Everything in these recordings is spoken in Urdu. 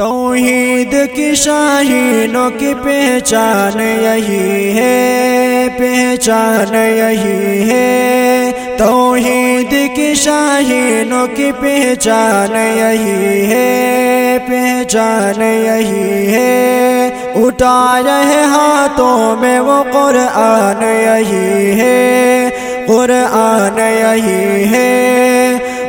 توحید کی شاہینوں کی پہچان یہی ہے، پہچان یہی ہے۔ توحید کی شاہینوں کی پہچان یہی ہے، پہچان یہی ہے۔ اٹھا رہے ہاتھوں میں وہ قرآن یہی ہے، قرآن یہی ہے۔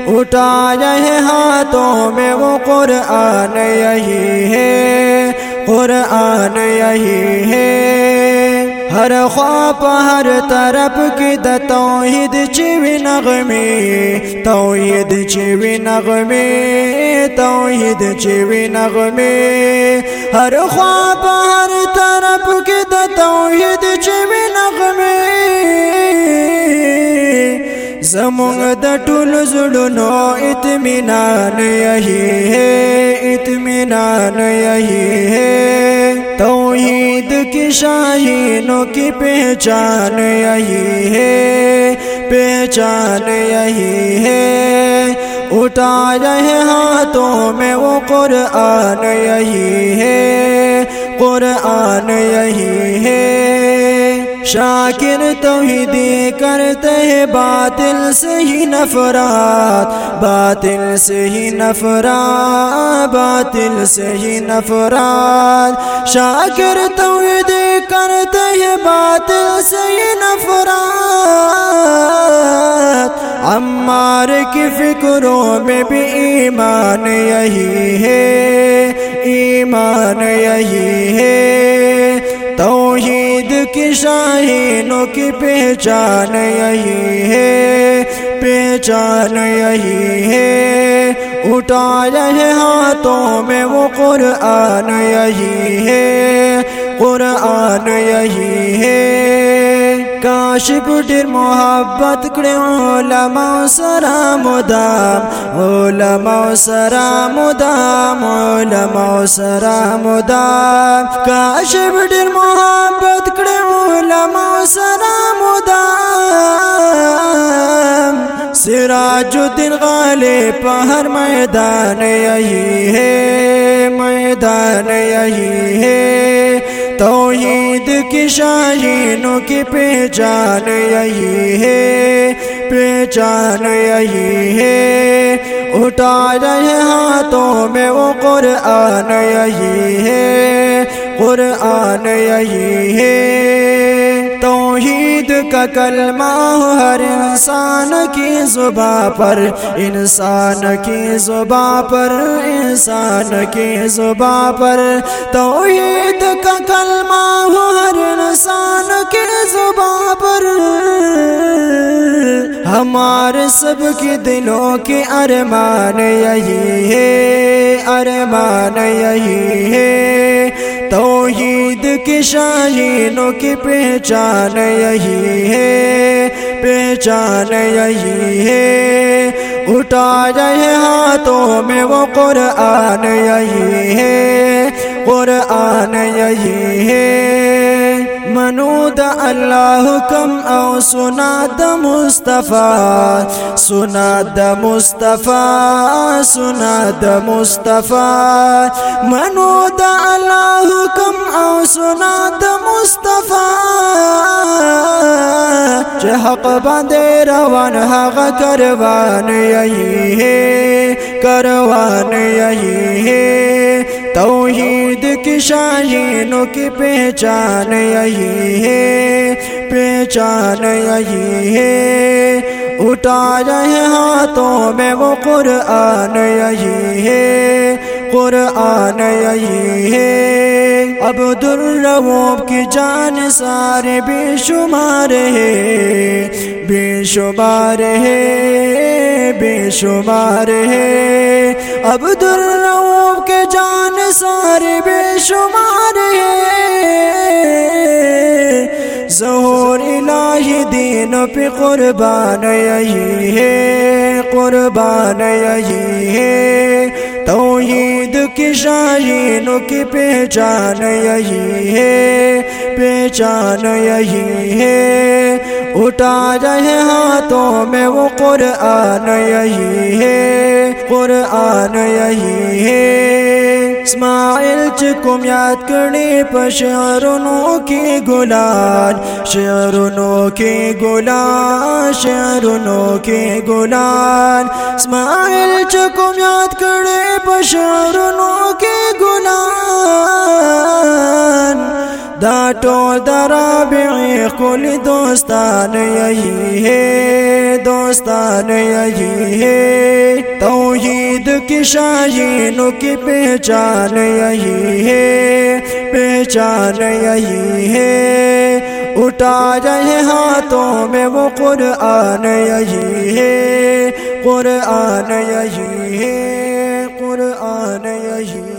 اٹھا رہے ہاتھوں میں وہ قرآن یہی ہے، قرآن یہی ہے۔ ہر خواب ہر طرف کی دا توحید چیوی نغمی توحید چیوی نغمی توحید چیوی نغمی ہر خواب ہر طرف کی دا توحید چیوی نغمی زمونگ دا ٹول زڑنو اتمنان یہی ہے اتمنان یہی ہے۔ توحید کی شاہینوں کی پہچان یہی ہے، پہچان یہی ہے۔ اٹھا رہے ہاتھوں میں وہ قرآن یہی ہے، قرآن یہی ہے۔ شاکر توحیدی کرتے ہیں، باطل سے ہی نفرات، باطل سے ہی نفرات، باطل سے ہی نفرات۔ شاکر توحیدی کرتے ہیں، باطل سے ہی نفرات۔ عمار کی فکروں میں بھی ایمان یہی ہے، ایمان یہی ہے۔ توحید کی شاہینوں کی پہچان یہی ہے، پہچان یہی ہے۔ اٹھا رہے ہاتھوں میں وہ قرآن یہی ہے، قرآن یہی ہے۔ کاش بڈر محبت کرے علماء سرام دام علماء سرام دام علماء سرام دام کاش بڈر محبت کرے علماء سرام دام سراج الدین غالب ہر میدان یہی ہے، میدان یہی ہے۔ توحید کی شاہینوں کی پہچان یہی ہے، پہچان یہی ہے۔ اٹھا رہے ہاتھوں میں وہ قرآن یہی ہے، قرآن یہی ہے۔ کا کلمہ ہر انسان کی زباں پر، انسان کی زباں پر، انسان کی زباں پر۔ توحید کا کلمہ ہر انسان کی زباں پر۔ ہمارے سب کی دلوں کے ارمان یہی ہے، ارمان یہی ہے۔ کی شاہینوں کی پہچان یہی ہے، پہچان یہی ہے۔ اٹھا رہے ہاتھوں میں وہ قرآن یہی ہے، قرآن یہی ہے۔ منود اللہ کم او سنا د مصطفیٰ، سنا د مصطفیٰ، سنا د مصطفیٰ۔ منود اللہ کم او سنا د مصطفیٰ۔ چه حق باندے روان، حق کروان یہی ہے، کروان یہی ہے۔ توحید کی شاہینوں کی پہچان یہی ہے، پہچان یہی ہے۔ اٹھا رہے ہاتھوں میں وہ قرآن یہی ہے، قرآن یہی ہے۔ عبد الرحوب کی جان سارے بے شمار ہے، بے شمار ہے، بے شمار ہے۔ عبد الرحوب سارے بے شمار ہے۔ ظہور الہی دین پہ قربان یہی ہے۔ قربان یہی ہے۔ توحید کی شاہینوں کی پہچان یہی ہے۔ پہچان یہی ہے۔ اٹھا رہے ہاتھوں میں وہ قرآن یہی ہے۔ قرآن یہی ہے۔ اسماعیل چې کوم یاد کړي په شعرونو کې ګلان شعرونو کې ګلان شعرونو کې ګلان اسماعیل چې کوم یاد کړي په شعرونو کې ګلان دا ٹول درابعی کل دوستان یہی ہے، دوستان یہی ہے۔ توحید کی شاہینوں کی پہچان یہی ہے، پہچان یہی ہے۔ اٹھا جائے ہاتھوں میں وہ قرآن یہی ہے، قرآن یہی ہے، قرآن یہی